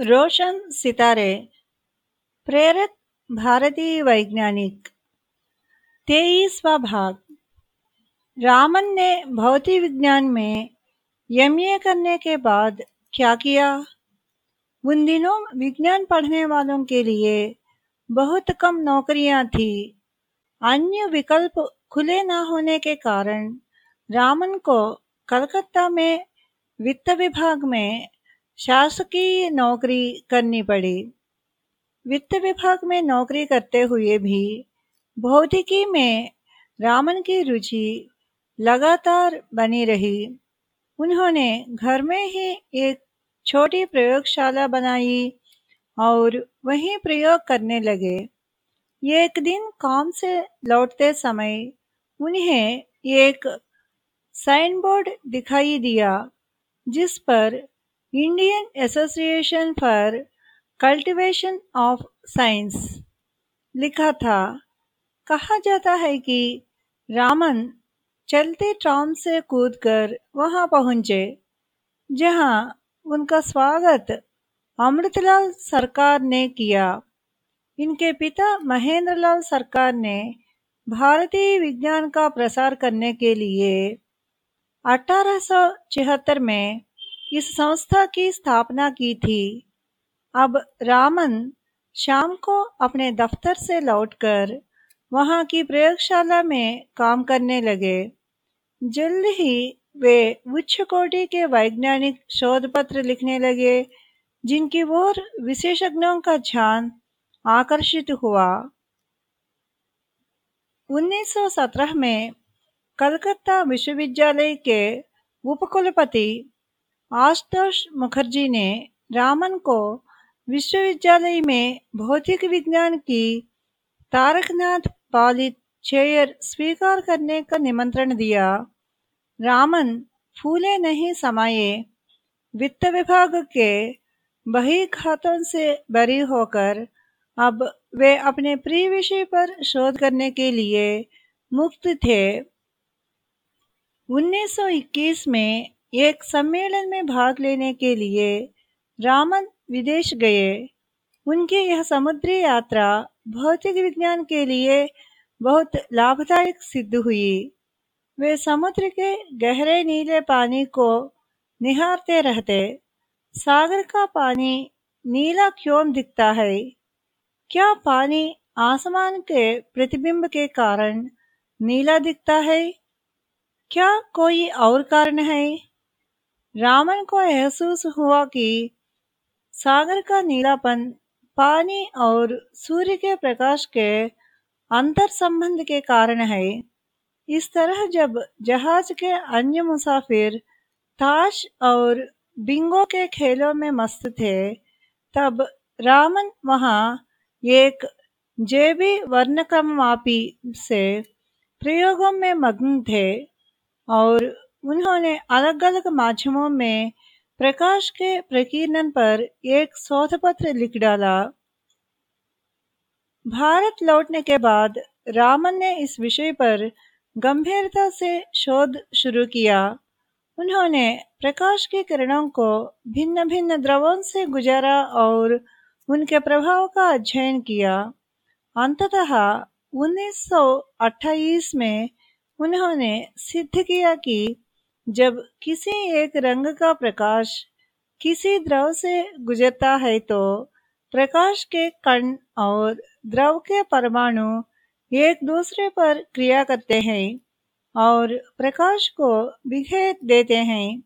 रोशन सितारे, प्रेरित भारतीय वैज्ञानिक, तेईसवा भाग। रामन ने भौतिक विज्ञान में एमए करने के बाद क्या किया? उन दिनों विज्ञान पढ़ने वालों के लिए बहुत कम नौकरियाँ थी। अन्य विकल्प खुले न होने के कारण रामन को कलकत्ता में वित्त विभाग में शासकीय नौकरी करनी पड़ी। वित्त विभाग में नौकरी करते हुए भी भौतिकी में रामन की रुचि लगातार बनी रही। उन्होंने घर में ही एक छोटी प्रयोगशाला बनाई और वहीं प्रयोग करने लगे। एक दिन काम से लौटते समय उन्हें एक साइन बोर्ड दिखाई दिया, जिस पर Indian Association for Cultivation of Science लिखा था। कहा जाता है कि रामन चलते ट्राम से कूदकर वहाँ पहुँचे, जहाँ उनका स्वागत अमृतलाल सरकार ने किया। इनके पिता महेंद्र लाल सरकार ने भारतीय विज्ञान का प्रसार करने के लिए अठारह सौ छिहत्तर में इस संस्था की स्थापना की थी। अब रामन शाम को अपने दफ्तर से लौटकर वहाँ की प्रयोगशाला में काम करने लगे। जल्द ही वे उच्च कोटि के वैज्ञानिक शोध पत्र लिखने लगे, जिनकी ओर विशेषज्ञों का ध्यान आकर्षित हुआ। 1917 में कलकत्ता विश्वविद्यालय के उपकुलपति आशुतोष मुखर्जी ने रामन को विश्वविद्यालय में भौतिक विज्ञान की तारकनाथ पालित चेयर स्वीकार करने का निमंत्रण दिया। रामन फूले नहीं समाये। वित्त विभाग के बही खातों से बरी होकर अब वे अपने प्रिय विषय पर शोध करने के लिए मुक्त थे। 1921 में एक सम्मेलन में भाग लेने के लिए रामन विदेश गए। उनकी यह समुद्री यात्रा भौतिक विज्ञान के लिए बहुत लाभदायक सिद्ध हुई। वे समुद्र के गहरे नीले पानी को निहारते रहते। सागर का पानी नीला क्यों दिखता है? क्या पानी आसमान के प्रतिबिंब के कारण नीला दिखता है? क्या कोई और कारण है? रामन को महसूस हुआ कि सागर का नीलापन पानी और सूर्य के प्रकाश के अंतर संबंध के कारण है। इस तरह जब जहाज़ के अन्य मुसाफिर ताश और बिंगो के खेलों में मस्त थे, तब रामन वहाँ एक जेबी वर्णक्रम मापी से प्रयोगों में मग्न थे और उन्होंने अलग अलग माध्यमों में प्रकाश के प्रकीर्णन पर एक शोध पत्र लिख डाला। भारत लौटने के बाद रामन ने इस विषय पर गंभीरता से शोध शुरू किया। उन्होंने प्रकाश के किरणों को भिन्न भिन्न द्रवों से गुजारा और उनके प्रभाव का अध्ययन किया। अंततः 1928 में उन्होंने सिद्ध किया कि जब किसी एक रंग का प्रकाश किसी द्रव से गुजरता है तो प्रकाश के कण और द्रव के परमाणु एक दूसरे पर क्रिया करते हैं और प्रकाश को बिखेर देते हैं।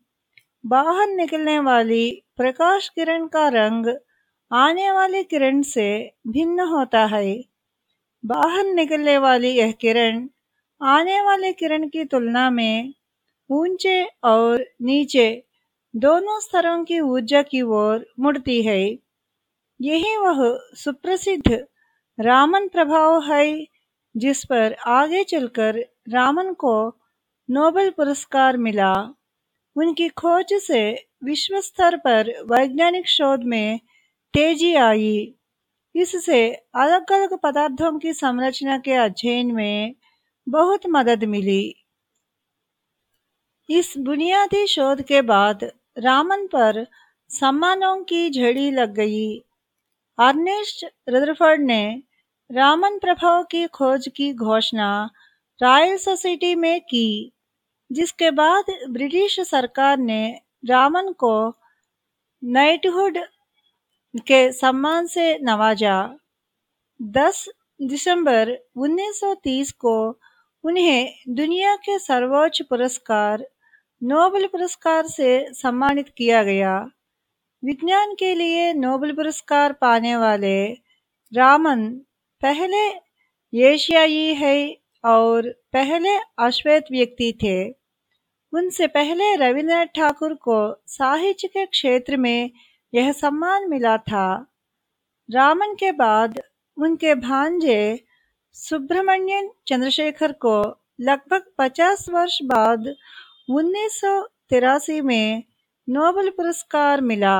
बाहर निकलने वाली प्रकाश किरण का रंग आने वाली किरण से भिन्न होता है। बाहर निकलने वाली यह किरण आने वाले किरण की तुलना में ऊँचे और नीचे दोनों स्तरों की ऊर्जा की ओर मुड़ती है। यही वह सुप्रसिद्ध रामन प्रभाव है, जिस पर आगे चलकर रामन को नोबेल पुरस्कार मिला। उनकी खोज से विश्व स्तर पर वैज्ञानिक शोध में तेज़ी आई। इससे अलग अलग पदार्थों की संरचना के अध्ययन में बहुत मदद मिली। इस बुनियादी शोध के बाद रामन पर सम्मानों की झड़ी लग गई। अर्नेस्ट रदरफोर्ड ने रामन प्रभाव की खोज की घोषणा रॉयल सोसाइटी में की, जिसके बाद ब्रिटिश सरकार ने रामन को नाइटहुड के सम्मान से नवाजा। 10 दिसंबर 1930 को उन्हें दुनिया के सर्वोच्च पुरस्कार नोबेल पुरस्कार से सम्मानित किया गया। विज्ञान के लिए नोबेल पुरस्कार पाने वाले रामन पहले एशियाई है और पहले अश्वेत व्यक्ति थे। उनसे पहले रविन्द्रनाथ ठाकुर को साहित्य के क्षेत्र में यह सम्मान मिला था। रामन के बाद उनके भांजे सुब्रमण्यन चंद्रशेखर को लगभग 50 वर्ष बाद उन्नीस में नोबेल पुरस्कार मिला